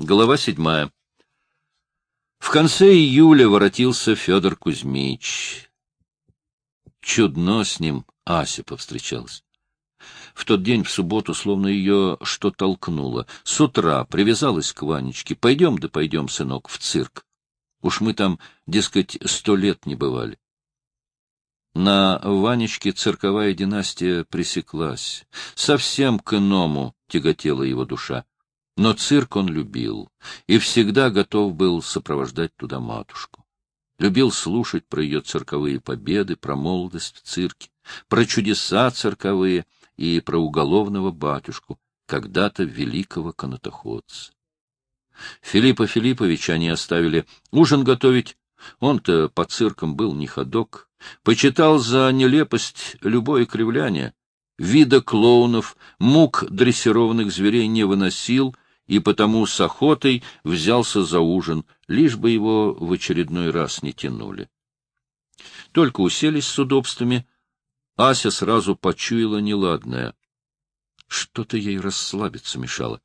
Глава седьмая. В конце июля воротился Федор Кузьмич. Чудно с ним Ася повстречалась. В тот день, в субботу, словно ее что толкнуло. С утра привязалась к Ванечке. Пойдем, да пойдем, сынок, в цирк. Уж мы там, дескать, сто лет не бывали. На Ванечке цирковая династия пресеклась. Совсем к иному тяготела его душа. Но цирк он любил и всегда готов был сопровождать туда матушку. Любил слушать про ее цирковые победы, про молодость в цирке, про чудеса цирковые и про уголовного батюшку, когда-то великого канатоходца. Филиппа Филипповича они оставили ужин готовить. Он-то по циркам был не ходок. Почитал за нелепость любое кривляние. Вида клоунов, мук дрессированных зверей не выносил — и потому с охотой взялся за ужин, лишь бы его в очередной раз не тянули. Только уселись с удобствами, Ася сразу почуяла неладное. Что-то ей расслабиться мешало.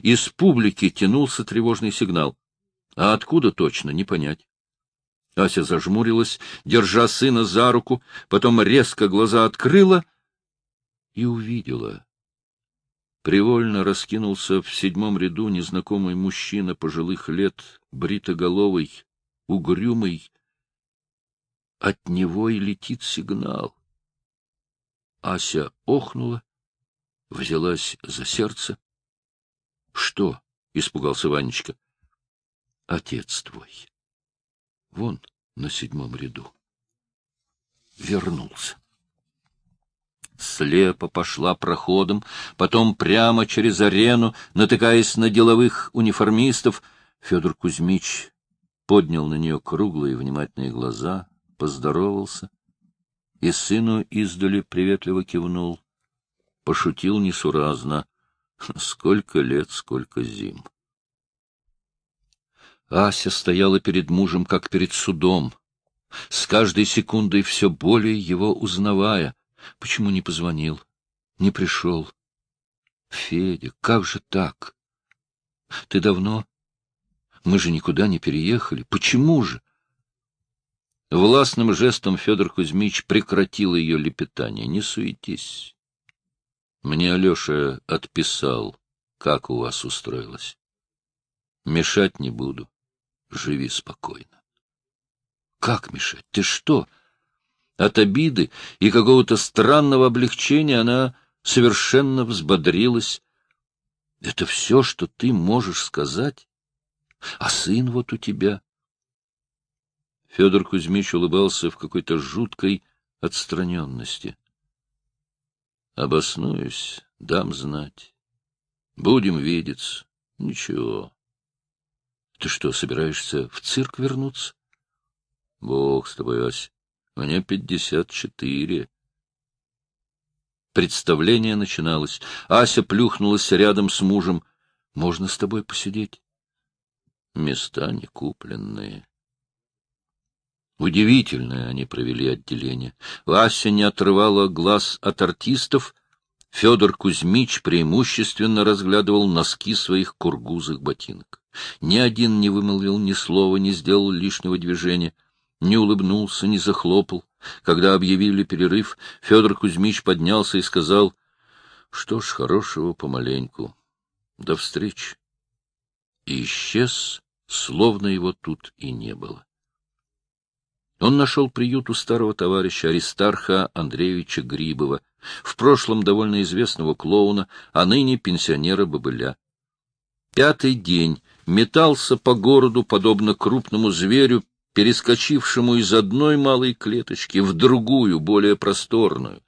Из публики тянулся тревожный сигнал. А откуда точно, не понять. Ася зажмурилась, держа сына за руку, потом резко глаза открыла и увидела Привольно раскинулся в седьмом ряду незнакомый мужчина пожилых лет, бритоголовый, угрюмый. От него и летит сигнал. Ася охнула, взялась за сердце. — Что? — испугался Ванечка. — Отец твой. Вон на седьмом ряду. Вернулся слепо пошла проходом, потом прямо через арену, натыкаясь на деловых униформистов. Федор Кузьмич поднял на нее круглые внимательные глаза, поздоровался и сыну издали приветливо кивнул. Пошутил несуразно. Сколько лет, сколько зим. Ася стояла перед мужем, как перед судом, с каждой секундой все более его узнавая — Почему не позвонил? Не пришел? Федя, как же так? Ты давно? Мы же никуда не переехали. Почему же? Властным жестом Федор Кузьмич прекратил ее лепетание. Не суетись. Мне Алеша отписал, как у вас устроилось. Мешать не буду. Живи спокойно. Как мешать? Ты что? — от обиды и какого-то странного облегчения она совершенно взбодрилась. — Это все, что ты можешь сказать? А сын вот у тебя? Федор Кузьмич улыбался в какой-то жуткой отстраненности. — Обоснуюсь, дам знать. Будем видеться. Ничего. Ты что, собираешься в цирк вернуться? Бог с тобой, Ась. Мне пятьдесят четыре. Представление начиналось. Ася плюхнулась рядом с мужем. — Можно с тобой посидеть? Места не купленные. Удивительное они провели отделение. Ася не отрывала глаз от артистов. Федор Кузьмич преимущественно разглядывал носки своих кургузых ботинок. Ни один не вымолвил ни слова, не сделал лишнего движения — не улыбнулся, не захлопал. Когда объявили перерыв, Федор Кузьмич поднялся и сказал, — Что ж, хорошего помаленьку. До встречи. И исчез, словно его тут и не было. Он нашел приют у старого товарища Аристарха Андреевича Грибова, в прошлом довольно известного клоуна, а ныне пенсионера Бобыля. Пятый день метался по городу, подобно крупному зверю, перескочившему из одной малой клеточки в другую, более просторную.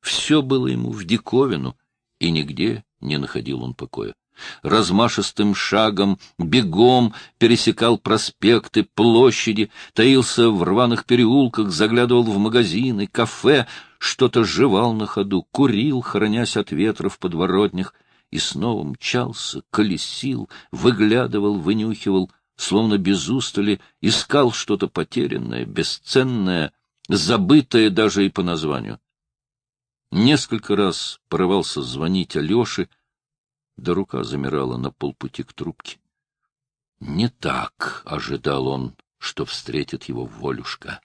Все было ему в диковину, и нигде не находил он покоя. Размашистым шагом, бегом пересекал проспекты, площади, таился в рваных переулках, заглядывал в магазины, кафе, что-то жевал на ходу, курил, хранясь от ветра в подворотнях, и снова мчался, колесил, выглядывал, вынюхивал — словно без устали, искал что-то потерянное, бесценное, забытое даже и по названию. Несколько раз порывался звонить Алёше, да рука замирала на полпути к трубке. Не так ожидал он, что встретит его Волюшка.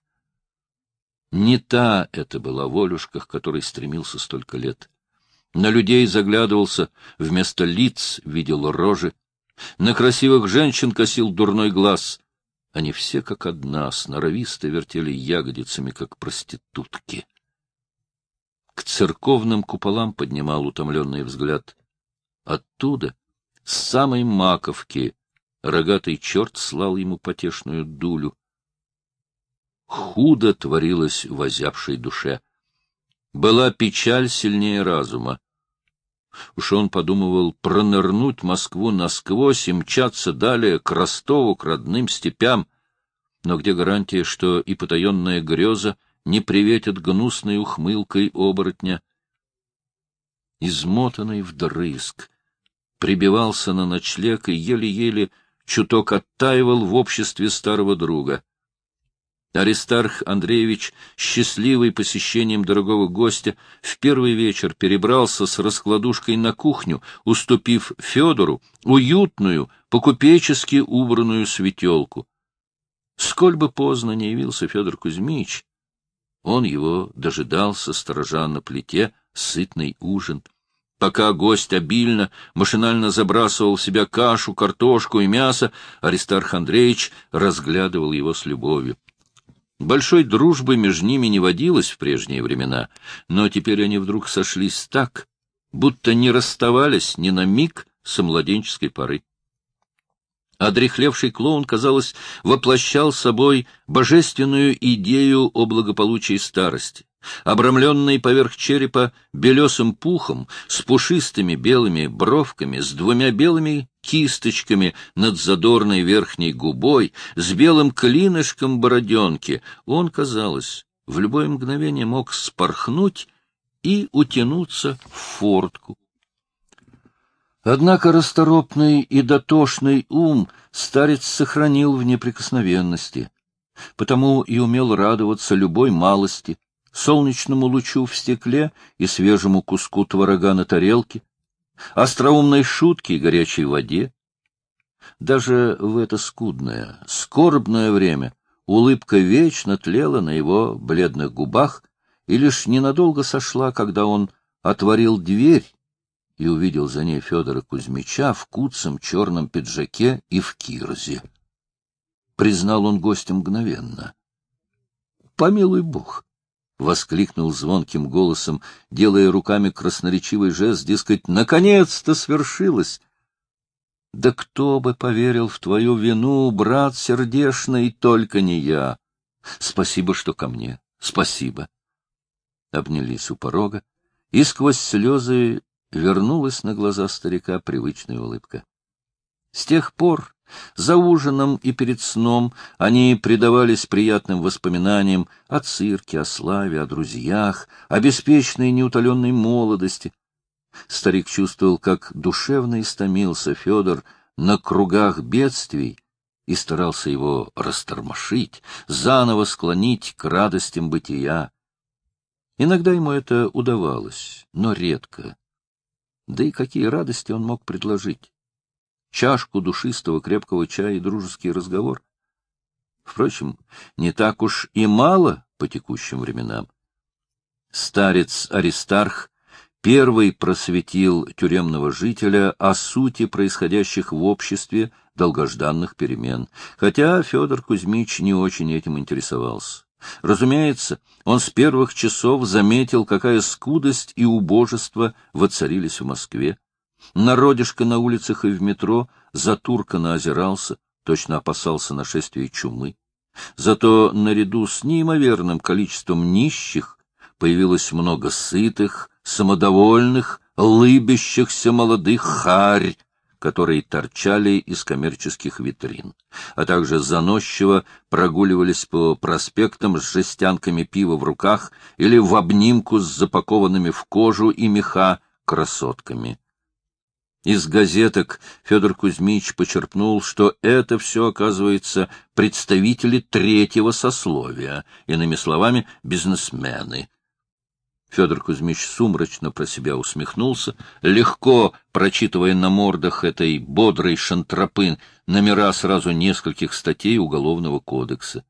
Не та это была Волюшка, к которой стремился столько лет. На людей заглядывался, вместо лиц видел рожи. На красивых женщин косил дурной глаз. Они все как одна, сноровисто вертели ягодицами, как проститутки. К церковным куполам поднимал утомленный взгляд. Оттуда, с самой маковки, рогатый черт слал ему потешную дулю. Худо творилось в озябшей душе. Была печаль сильнее разума. Уж он подумывал пронырнуть Москву насквозь и мчаться далее к Ростову, к родным степям. Но где гарантия, что и потаенная греза не приветит гнусной ухмылкой оборотня? Измотанный вдрызг, прибивался на ночлег и еле-еле чуток оттаивал в обществе старого друга. Аристарх Андреевич, счастливый посещением дорогого гостя, в первый вечер перебрался с раскладушкой на кухню, уступив Федору уютную, покупечески убранную светелку. Сколь бы поздно не явился Федор Кузьмич, он его дожидался, сторожа на плите, сытный ужин. Пока гость обильно, машинально забрасывал в себя кашу, картошку и мясо, Аристарх Андреевич разглядывал его с любовью. Большой дружбы между ними не водилось в прежние времена, но теперь они вдруг сошлись так, будто не расставались ни на миг со младенческой поры. Одрехлевший клоун, казалось, воплощал собой божественную идею о благополучии старости обрамленный поверх черепа белесым пухом, с пушистыми белыми бровками, с двумя белыми кисточками над задорной верхней губой, с белым клинышком бороденки, он, казалось, в любое мгновение мог спорхнуть и утянуться в фортку. Однако расторопный и дотошный ум старец сохранил в неприкосновенности, потому и умел радоваться любой малости, солнечному лучу в стекле и свежему куску творога на тарелке, остроумной шутке и горячей воде. Даже в это скудное, скорбное время улыбка вечно тлела на его бледных губах и лишь ненадолго сошла, когда он отворил дверь и увидел за ней Федора Кузьмича в куцем черном пиджаке и в кирзе. Признал он гостя мгновенно. — Помилуй Бог! — воскликнул звонким голосом, делая руками красноречивый жест, дескать, «наконец-то свершилось!» «Да кто бы поверил в твою вину, брат сердешный, только не я! Спасибо, что ко мне, спасибо!» Обнялись у порога, и сквозь слезы вернулась на глаза старика привычная улыбка. С тех пор за ужином и перед сном они предавались приятным воспоминаниям о цирке, о славе, о друзьях, о беспечной неутоленной молодости. Старик чувствовал, как душевно истомился Федор на кругах бедствий и старался его растормошить, заново склонить к радостям бытия. Иногда ему это удавалось, но редко. Да и какие радости он мог предложить? Чашку душистого крепкого чая и дружеский разговор. Впрочем, не так уж и мало по текущим временам. Старец Аристарх первый просветил тюремного жителя о сути происходящих в обществе долгожданных перемен, хотя Федор Кузьмич не очень этим интересовался. Разумеется, он с первых часов заметил, какая скудость и убожество воцарились в Москве. Народишко на улицах и в метро затурканно озирался, точно опасался нашествия чумы. Зато наряду с неимоверным количеством нищих появилось много сытых, самодовольных, лыбящихся молодых харь, которые торчали из коммерческих витрин, а также заносчиво прогуливались по проспектам с жестянками пива в руках или в обнимку с запакованными в кожу и меха красотками. Из газеток Федор Кузьмич почерпнул, что это все, оказывается, представители третьего сословия, иными словами, бизнесмены. Федор Кузьмич сумрачно про себя усмехнулся, легко прочитывая на мордах этой бодрой шантропын номера сразу нескольких статей Уголовного кодекса.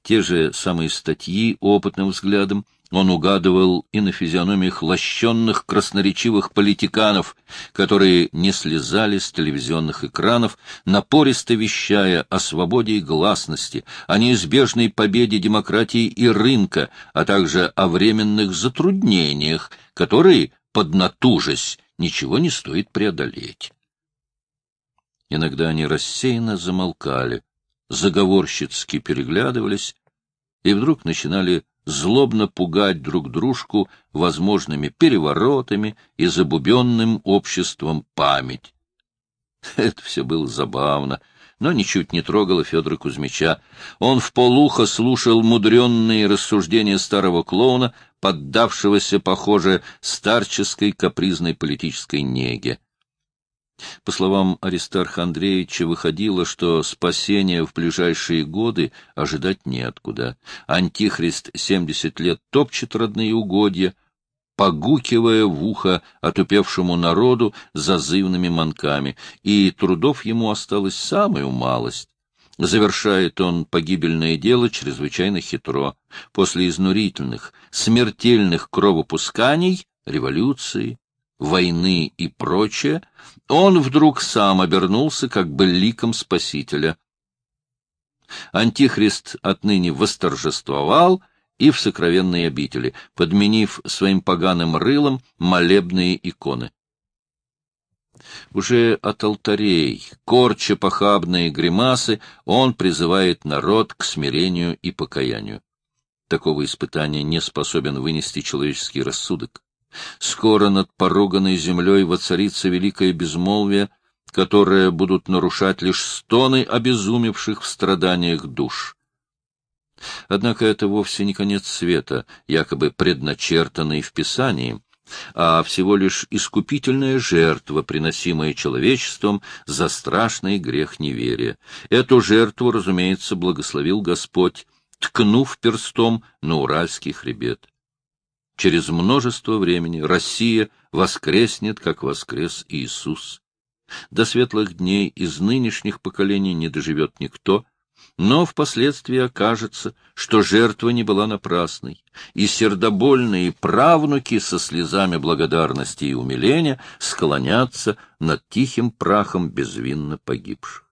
Те же самые статьи опытным взглядом он угадывал и на физиономиях лощенных красноречивых политиканов, которые не слезали с телевизионных экранов, напористо вещая о свободе и гласности, о неизбежной победе демократии и рынка, а также о временных затруднениях, которые, поднатужась, ничего не стоит преодолеть. Иногда они рассеянно замолкали, заговорщицки переглядывались и вдруг начинали злобно пугать друг дружку возможными переворотами и забубенным обществом память. Это все было забавно, но ничуть не трогало Федора Кузьмича. Он в полухо слушал мудренные рассуждения старого клоуна, поддавшегося, похоже, старческой капризной политической неге. По словам Аристарха Андреевича, выходило, что спасения в ближайшие годы ожидать неоткуда. Антихрист семьдесят лет топчет родные угодья, погукивая в ухо отупевшему народу зазывными манками, и трудов ему осталось самую малость. Завершает он погибельное дело чрезвычайно хитро. После изнурительных, смертельных кровопусканий, революции, войны и прочее, он вдруг сам обернулся как бы ликом Спасителя. Антихрист отныне восторжествовал и в сокровенной обители, подменив своим поганым рылом молебные иконы. Уже от алтарей, корча похабные гримасы, он призывает народ к смирению и покаянию. Такого испытания не способен вынести человеческий рассудок. Скоро над поруганной землей воцарится великое безмолвие, которое будут нарушать лишь стоны обезумевших в страданиях душ. Однако это вовсе не конец света, якобы предначертанный в Писании, а всего лишь искупительная жертва, приносимая человечеством за страшный грех неверия. Эту жертву, разумеется, благословил Господь, ткнув перстом на Уральский хребет. Через множество времени Россия воскреснет, как воскрес Иисус. До светлых дней из нынешних поколений не доживет никто, но впоследствии окажется, что жертва не была напрасной, и сердобольные правнуки со слезами благодарности и умиления склонятся над тихим прахом безвинно погибших.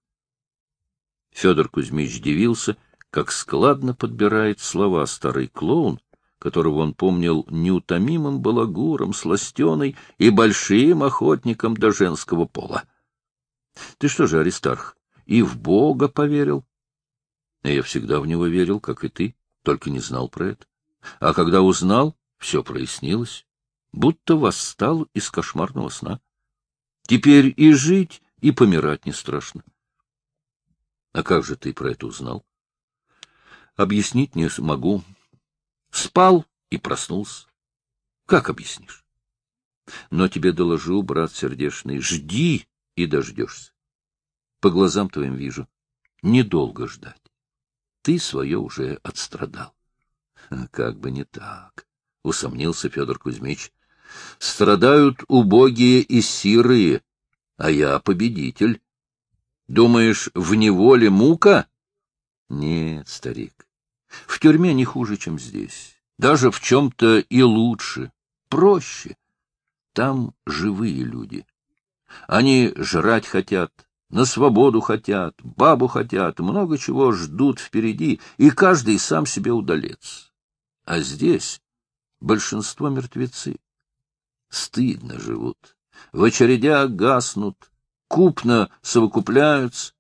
Федор Кузьмич дивился, как складно подбирает слова старый клоун, которого он помнил неутомимым балагуром, сластеной и большим охотником до женского пола. — Ты что же, Аристарх, и в Бога поверил? — Я всегда в него верил, как и ты, только не знал про это. А когда узнал, все прояснилось, будто восстал из кошмарного сна. Теперь и жить, и помирать не страшно. — А как же ты про это узнал? — Объяснить не смогу. Спал и проснулся. Как объяснишь? Но тебе доложу, брат сердечный, жди и дождешься. По глазам твоим вижу, недолго ждать. Ты свое уже отстрадал. Как бы не так, — усомнился Федор Кузьмич. Страдают убогие и сирые, а я победитель. Думаешь, в неволе мука? Нет, старик, в тюрьме не хуже, чем здесь. Даже в чем-то и лучше, проще. Там живые люди. Они жрать хотят, на свободу хотят, бабу хотят, много чего ждут впереди, и каждый сам себе удалец. А здесь большинство мертвецы. Стыдно живут, в очередях гаснут, купно совокупляются.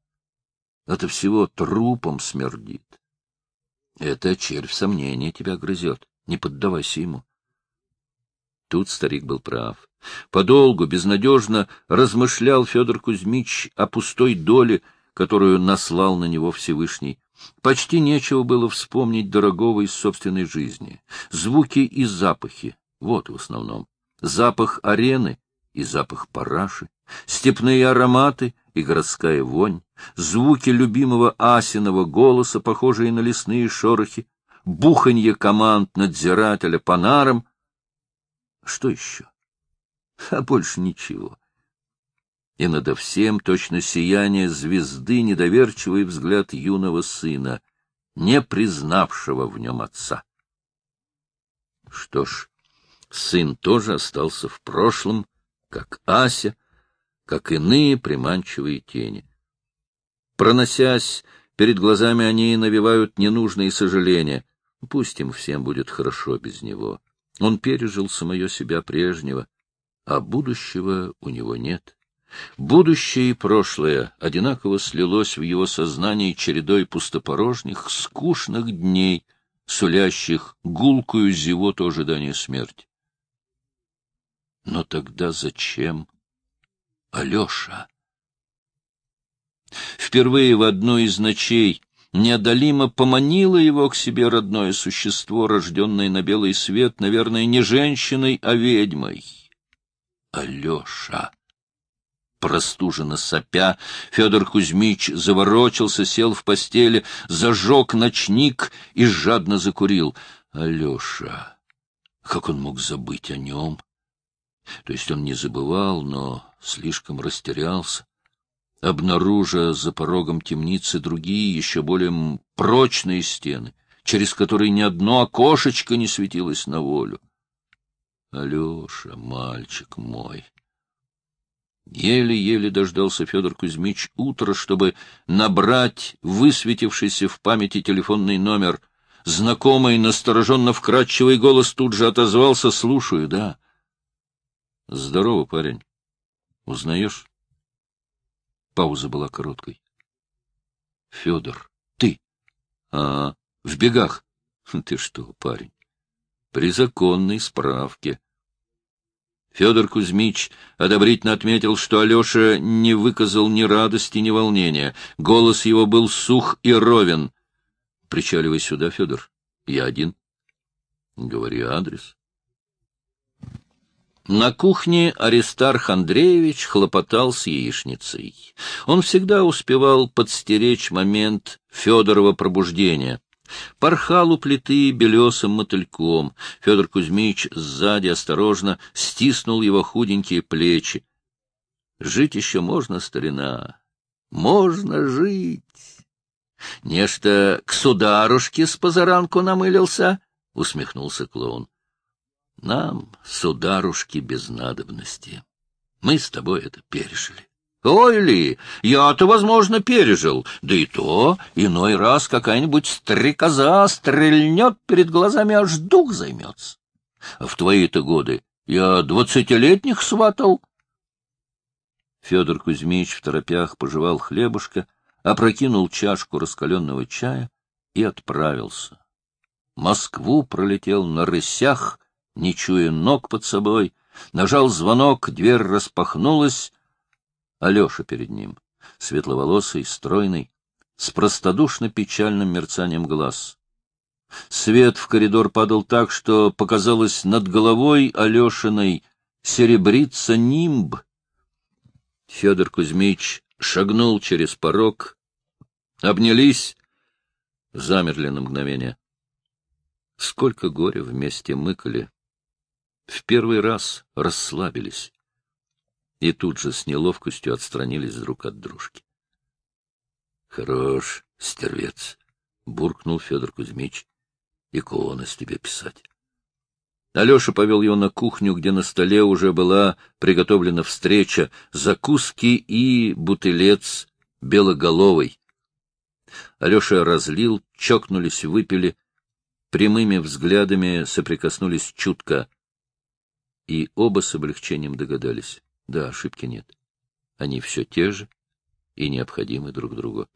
Это всего трупом смердит. Это червь сомнения тебя грызет. Не поддавайся ему. Тут старик был прав. Подолгу, безнадежно размышлял Федор Кузьмич о пустой доле, которую наслал на него Всевышний. Почти нечего было вспомнить дорогого из собственной жизни. Звуки и запахи — вот в основном. Запах арены и запах параши, степные ароматы и городская вонь, звуки любимого Асиного голоса, похожие на лесные шорохи, буханье команд надзирателя по нарам. Что еще? А больше ничего. И надо всем точно сияние звезды недоверчивый взгляд юного сына, не признавшего в нем отца. Что ж, сын тоже остался в прошлом, как Ася, как иные приманчивые тени. Проносясь, перед глазами они навевают ненужные сожаления. Пусть им всем будет хорошо без него. Он пережил самое себя прежнего, а будущего у него нет. Будущее и прошлое одинаково слилось в его сознании чередой пустопорожних, скучных дней, сулящих гулкую зевоту ожидания смерти. Но тогда зачем Алеша? Впервые в одну из ночей неодолимо поманило его к себе родное существо, рожденное на белый свет, наверное, не женщиной, а ведьмой. Алеша! Простуженно сопя, Федор Кузьмич заворочился, сел в постели, зажег ночник и жадно закурил. Алеша! Как он мог забыть о нем? То есть он не забывал, но слишком растерялся обнаружа за порогом темницы другие, еще более прочные стены, через которые ни одно окошечко не светилось на волю. Алеша, мальчик мой! Еле-еле дождался Федор Кузьмич утра, чтобы набрать высветившийся в памяти телефонный номер. Знакомый, настороженно вкрадчивый голос тут же отозвался, слушаю, да. — Здорово, парень. Узнаешь? Пауза была короткой. — Федор, ты? — А, в бегах. — Ты что, парень? При законной справке. Федор Кузьмич одобрительно отметил, что Алеша не выказал ни радости, ни волнения. Голос его был сух и ровен. — Причаливай сюда, Федор. Я один. — Говори адрес. На кухне Аристарх Андреевич хлопотал с яичницей. Он всегда успевал подстеречь момент Федорова пробуждения. Порхал у плиты белесым мотыльком. Федор Кузьмич сзади осторожно стиснул его худенькие плечи. Жить еще можно, старина. Можно жить. Нечто к сударушке с позаранку намылился, — усмехнулся клоун. Нам, сударушки, без надобности. Мы с тобой это пережили. Ой ли, я-то, возможно, пережил, да и то иной раз какая-нибудь стрекоза стрельнет перед глазами, аж дух займется. В твои-то годы я двадцатилетних сватал. Федор Кузьмич в торопях пожевал хлебушка, опрокинул чашку раскаленного чая и отправился. Москву пролетел на рысях, не чуя ног под собой, нажал звонок, дверь распахнулась. Алеша перед ним, светловолосый, стройный, с простодушно-печальным мерцанием глаз. Свет в коридор падал так, что показалось над головой Алешиной серебрится нимб. Федор Кузьмич шагнул через порог, обнялись, замерли на мгновение. Сколько горя вместе мыкали, в первый раз расслабились и тут же с неловкостью отстранились друг от дружки. — Хорош, стервец, — буркнул Федор Кузьмич, — икона с тебе писать. Алеша повел его на кухню, где на столе уже была приготовлена встреча, закуски и бутылец белоголовый. Алеша разлил, чокнулись, выпили, прямыми взглядами соприкоснулись чутко — и оба с облегчением догадались. Да, ошибки нет. Они все те же и необходимы друг другу.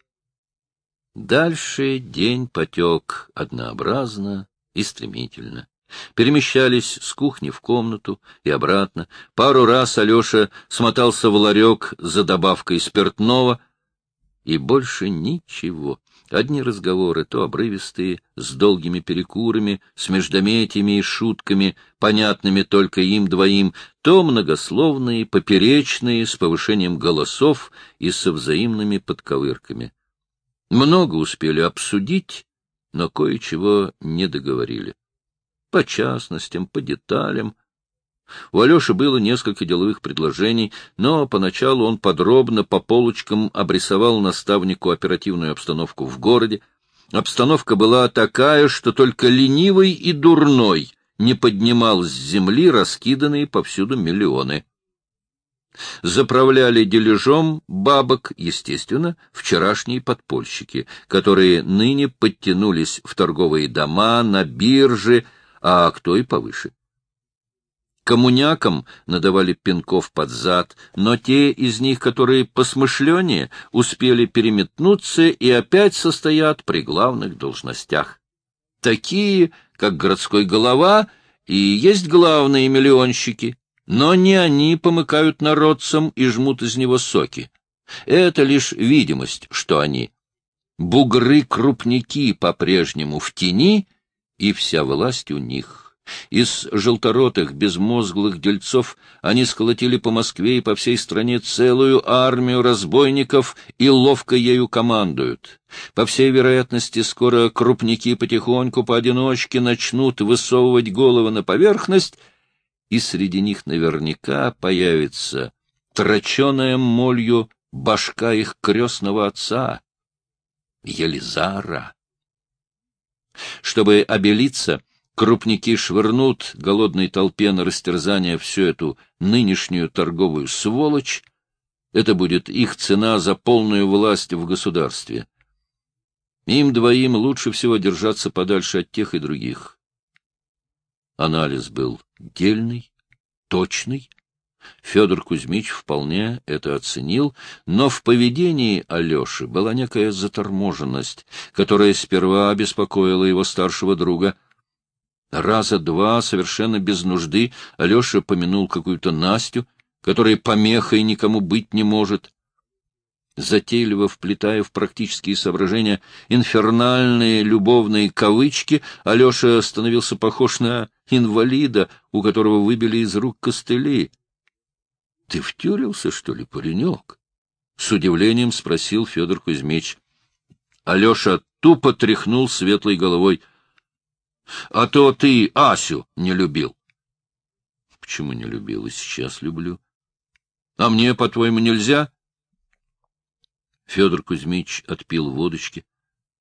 Дальше день потек однообразно и стремительно. Перемещались с кухни в комнату и обратно. Пару раз Алеша смотался в ларек за добавкой спиртного, и больше ничего. Одни разговоры, то обрывистые, с долгими перекурами, с междометиями и шутками, понятными только им двоим, то многословные, поперечные, с повышением голосов и со взаимными подковырками. Много успели обсудить, но кое-чего не договорили. По частностям, по деталям. У Алеши было несколько деловых предложений, но поначалу он подробно по полочкам обрисовал наставнику оперативную обстановку в городе. Обстановка была такая, что только ленивый и дурной не поднимал с земли раскиданные повсюду миллионы. Заправляли дележом бабок, естественно, вчерашние подпольщики, которые ныне подтянулись в торговые дома, на бирже, а кто и повыше. Коммунякам надавали пинков под зад, но те из них, которые посмышленнее, успели переметнуться и опять состоят при главных должностях. Такие, как городской голова, и есть главные миллионщики, но не они помыкают народцам и жмут из него соки. Это лишь видимость, что они. Бугры-крупники по-прежнему в тени, и вся власть у них. Из желторотых, безмозглых дельцов они сколотили по Москве и по всей стране целую армию разбойников и ловко ею командуют. По всей вероятности, скоро крупники потихоньку поодиночке начнут высовывать головы на поверхность, и среди них наверняка появится троченая молью башка их крестного отца, Елизара. Чтобы обелиться, крупники швырнут голодной толпе на растерзание всю эту нынешнюю торговую сволочь, это будет их цена за полную власть в государстве. Им двоим лучше всего держаться подальше от тех и других. Анализ был дельный, точный. Федор Кузьмич вполне это оценил, но в поведении Алеши была некая заторможенность, которая сперва обеспокоила его старшего друга — Раза два, совершенно без нужды, Алеша помянул какую-то Настю, которая помехой никому быть не может. Затейливо вплетая в практические соображения инфернальные любовные кавычки, Алеша становился похож на инвалида, у которого выбили из рук костыли. — Ты втюрился, что ли, паренек? — с удивлением спросил Федор Кузьмич. Алеша тупо тряхнул светлой головой — а то ты Асю не любил. — Почему не любил? И сейчас люблю. — А мне, по-твоему, нельзя? Федор Кузьмич отпил водочки,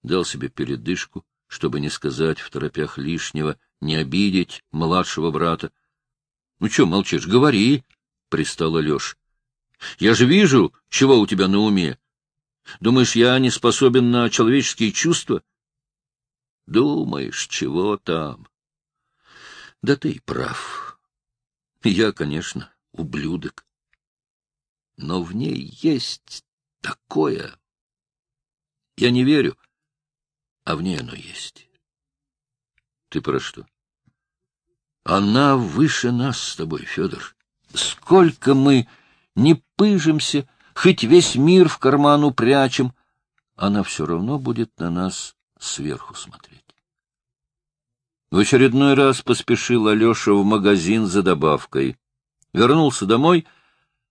дал себе передышку, чтобы не сказать в торопях лишнего, не обидеть младшего брата. — Ну что молчишь? Говори, — пристал Алеша. — Я же вижу, чего у тебя на уме. Думаешь, я не способен на человеческие чувства? — Думаешь, чего там? Да ты прав. Я, конечно, ублюдок. Но в ней есть такое. Я не верю, а в ней оно есть. Ты про что? Она выше нас с тобой, Федор. Сколько мы не пыжимся, хоть весь мир в карман упрячем, она все равно будет на нас сверху смотреть. В очередной раз поспешил Алеша в магазин за добавкой. Вернулся домой,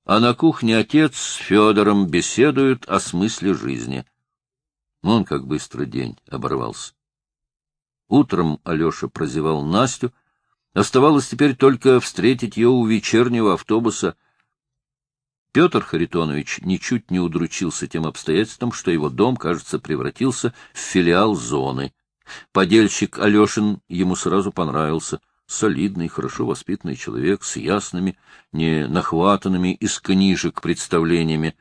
а на кухне отец с Федором беседуют о смысле жизни. Он как быстро день оборвался. Утром Алеша прозевал Настю. Оставалось теперь только встретить ее у вечернего автобуса. Петр Харитонович ничуть не удручился тем обстоятельством, что его дом, кажется, превратился в филиал зоны. Подельщик Алешин ему сразу понравился. Солидный, хорошо воспитанный человек с ясными, не нахватанными из книжек представлениями.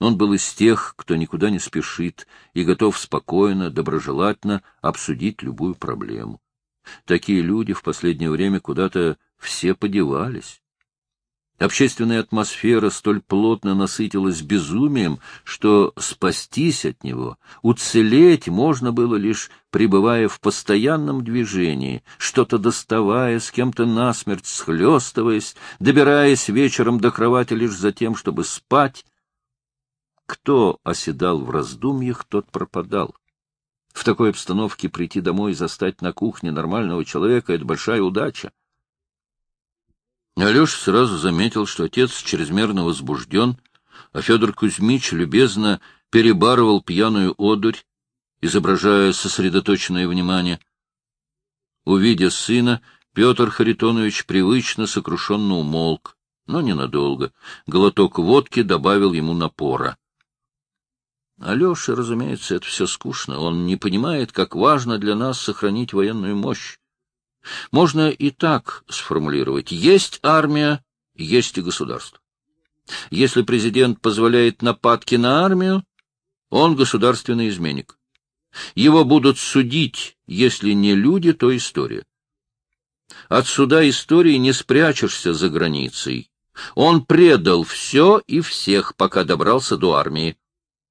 Он был из тех, кто никуда не спешит и готов спокойно, доброжелательно обсудить любую проблему. Такие люди в последнее время куда-то все подевались. Общественная атмосфера столь плотно насытилась безумием, что спастись от него, уцелеть можно было лишь пребывая в постоянном движении, что-то доставая, с кем-то насмерть схлестываясь, добираясь вечером до кровати лишь за тем, чтобы спать. Кто оседал в раздумьях, тот пропадал. В такой обстановке прийти домой и застать на кухне нормального человека — это большая удача. Алеша сразу заметил, что отец чрезмерно возбужден, а Федор Кузьмич любезно перебарывал пьяную одурь, изображая сосредоточенное внимание. Увидя сына, Петр Харитонович привычно сокрушенно умолк, но ненадолго. Глоток водки добавил ему напора. Алёше, разумеется, это все скучно. Он не понимает, как важно для нас сохранить военную мощь. Можно и так сформулировать. Есть армия, есть и государство. Если президент позволяет нападки на армию, он государственный изменник. Его будут судить, если не люди, то история. От суда истории не спрячешься за границей. Он предал все и всех, пока добрался до армии.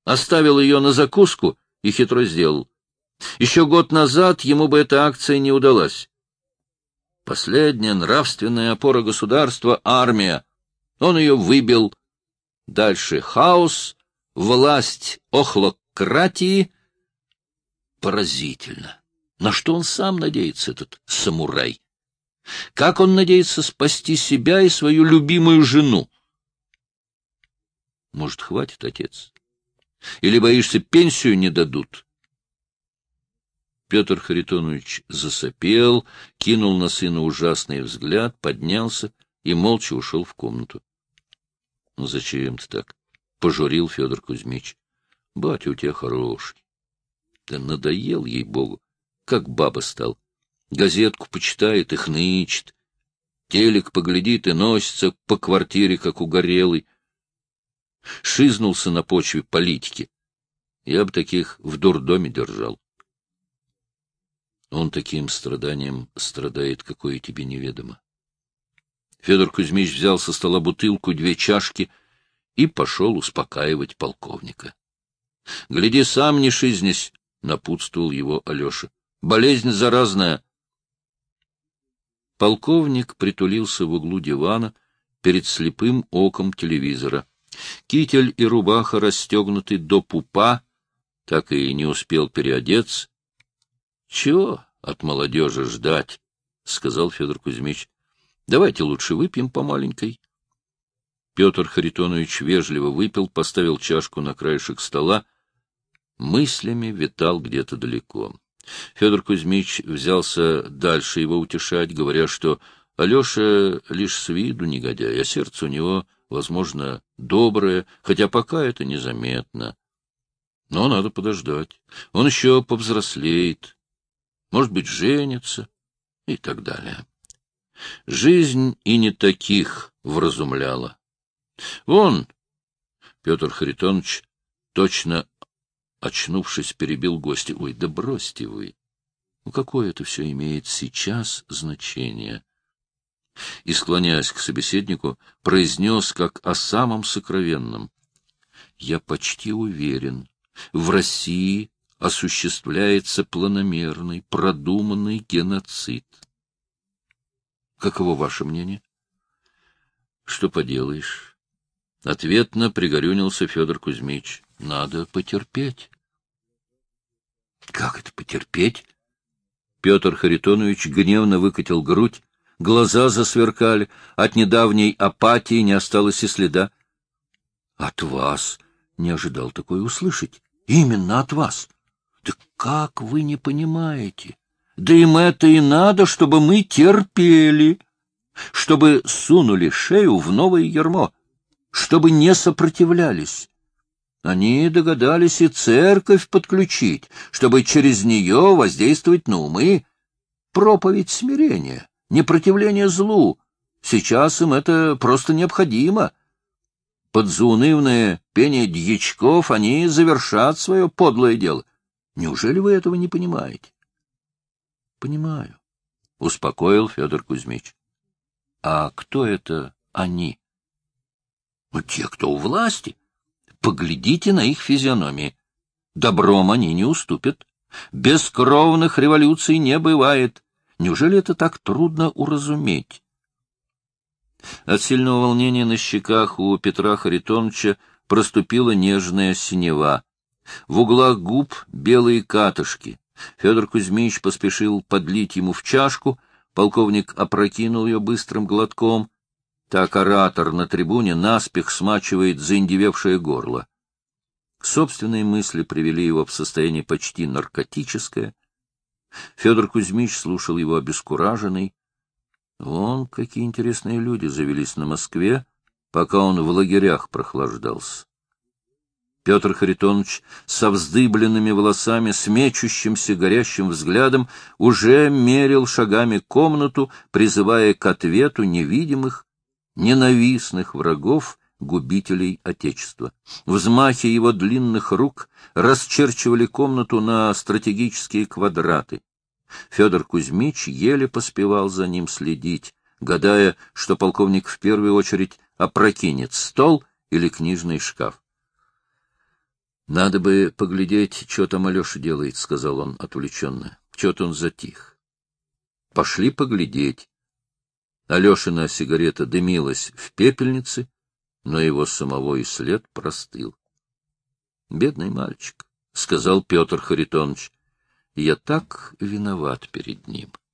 Оставил ее на закуску и хитро сделал. Еще год назад ему бы эта акция не удалась. Последняя нравственная опора государства — армия. Он ее выбил. Дальше хаос, власть охлократии. Поразительно. На что он сам надеется, этот самурай? Как он надеется спасти себя и свою любимую жену? Может, хватит, отец? Или боишься, пенсию не дадут? Петр Харитонович засопел, кинул на сына ужасный взгляд, поднялся и молча ушел в комнату. — Ну, зачем ты так? — пожурил Федор Кузьмич. — Батя у тебя хороший. Да надоел ей-богу, как баба стал. Газетку почитает и хнычет. Телек поглядит и носится по квартире, как угорелый шизнулся на почве политики. Я бы таких в дурдоме держал. Он таким страданием страдает, какое тебе неведомо. Федор Кузьмич взял со стола бутылку, две чашки и пошел успокаивать полковника. — Гляди, сам не шизнись, — напутствовал его Алеша. — Болезнь заразная. Полковник притулился в углу дивана перед слепым оком телевизора. Китель и рубаха расстегнуты до пупа, так и не успел переодеться. — Чего от молодежи ждать? — сказал Федор Кузьмич. — Давайте лучше выпьем по маленькой. Петр Харитонович вежливо выпил, поставил чашку на краешек стола, мыслями витал где-то далеко. Федор Кузьмич взялся дальше его утешать, говоря, что Алеша лишь с виду негодяй, а сердце у него возможно, доброе, хотя пока это незаметно. Но надо подождать. Он еще повзрослеет, может быть, женится и так далее. Жизнь и не таких вразумляла. Вон, Петр Харитонович, точно очнувшись, перебил гостя. Ой, да бросьте вы! Ну, какое это все имеет сейчас значение? и, склоняясь к собеседнику, произнес как о самом сокровенном. «Я почти уверен, в России осуществляется планомерный, продуманный геноцид. Каково ваше мнение? Что поделаешь? Ответно пригорюнился Федор Кузьмич. Надо потерпеть. Как это потерпеть? Петр Харитонович гневно выкатил грудь, глаза засверкали, от недавней апатии не осталось и следа. — От вас не ожидал такое услышать. Именно от вас. Да как вы не понимаете? Да им это и надо, чтобы мы терпели, чтобы сунули шею в новое ермо, чтобы не сопротивлялись. Они догадались и церковь подключить, чтобы через нее воздействовать на умы. Проповедь смирения непротивление злу. Сейчас им это просто необходимо. Под заунывное пение дьячков они завершат свое подлое дело. Неужели вы этого не понимаете? — Понимаю, — успокоил Федор Кузьмич. — А кто это они? — Ну, те, кто у власти. Поглядите на их физиономии. Добром они не уступят. Бескровных революций не бывает. Неужели это так трудно уразуметь? От сильного волнения на щеках у Петра Харитоновича проступила нежная синева. В углах губ белые катышки. Федор Кузьмич поспешил подлить ему в чашку, полковник опрокинул ее быстрым глотком. Так оратор на трибуне наспех смачивает заиндевевшее горло. Собственные мысли привели его в состояние почти наркотическое. Федор Кузьмич слушал его обескураженный. Вон какие интересные люди завелись на Москве, пока он в лагерях прохлаждался. Петр Харитонович со вздыбленными волосами, с мечущимся горящим взглядом уже мерил шагами комнату, призывая к ответу невидимых, ненавистных врагов, губителей Отечества. Взмахи его длинных рук расчерчивали комнату на стратегические квадраты. Федор Кузьмич еле поспевал за ним следить, гадая, что полковник в первую очередь опрокинет стол или книжный шкаф. — Надо бы поглядеть, что там Алеша делает, — сказал он отвлеченно. — Чего-то он затих. — Пошли поглядеть. Алешина сигарета дымилась в пепельнице, но его самого и след простыл. — Бедный мальчик, — сказал Петр Харитонович, — я так виноват перед ним. —